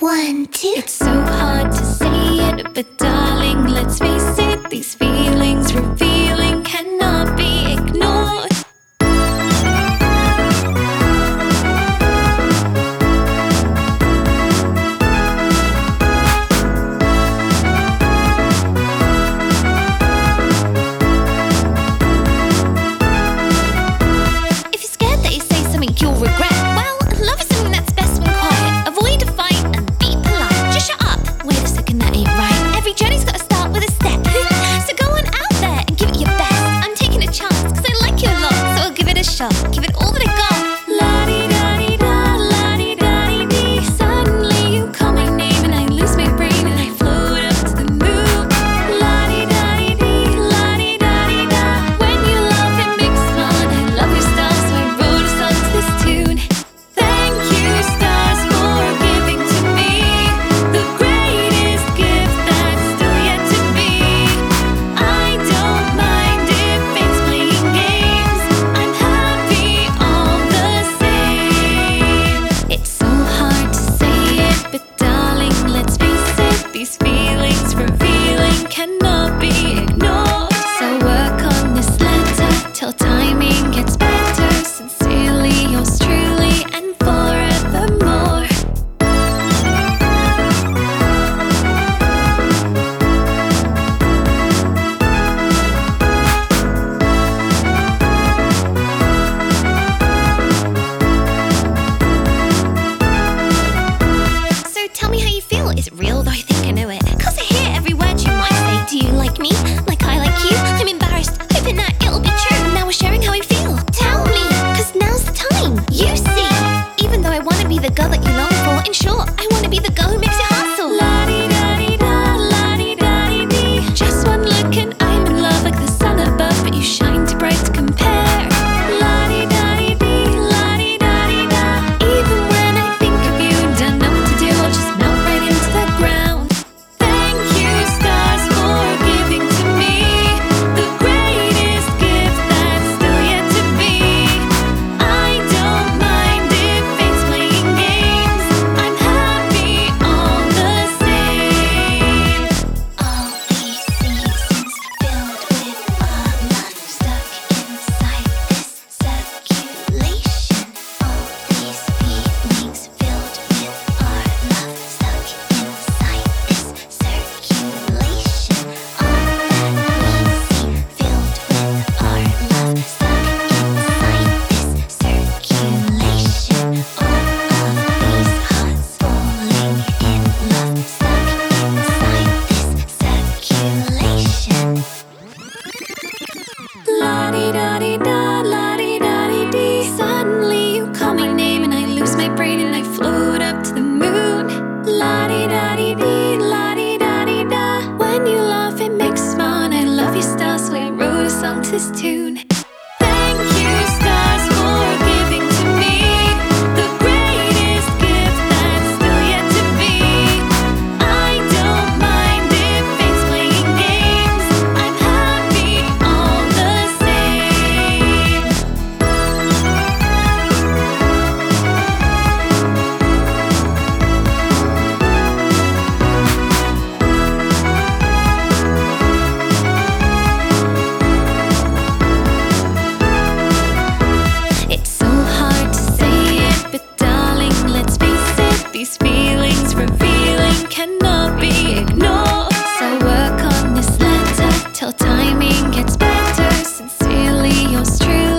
One, two. It's so hard to say it, but darling, let's face it, these feelings reveal. show. Keep it all Mountain's tune. It's revealing, cannot be ignored. So work on this letter till timing gets better. Sincerely, yours true.